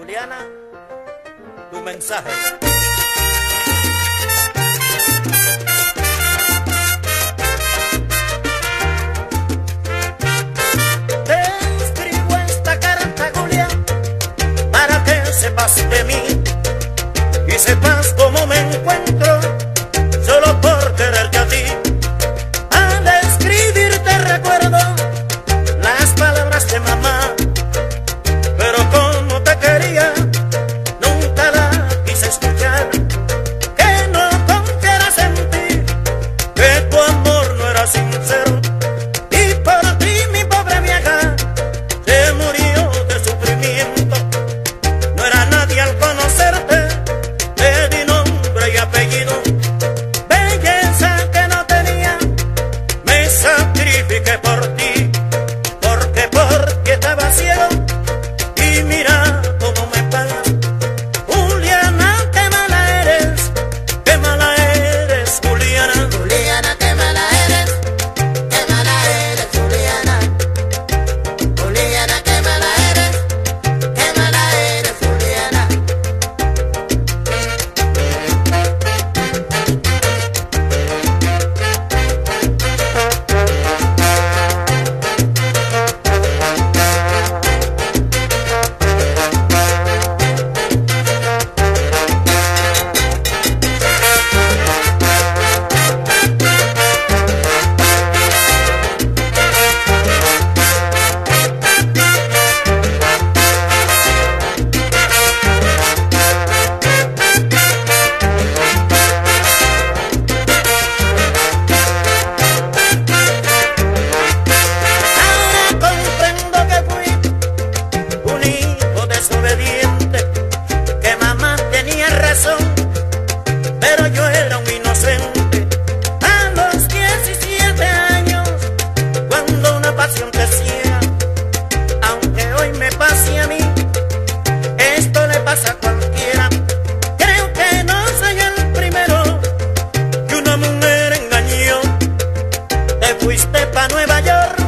Juliana, tu mensaje. Te escribo esta carta, Julián, para que sepas sacrifiqué por ti, porque por ti estaba ciego y mira. fuiste pa' Nueva York.